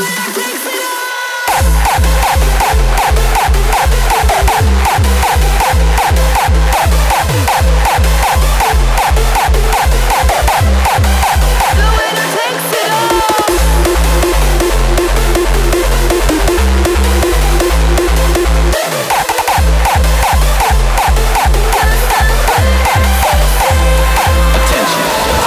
electric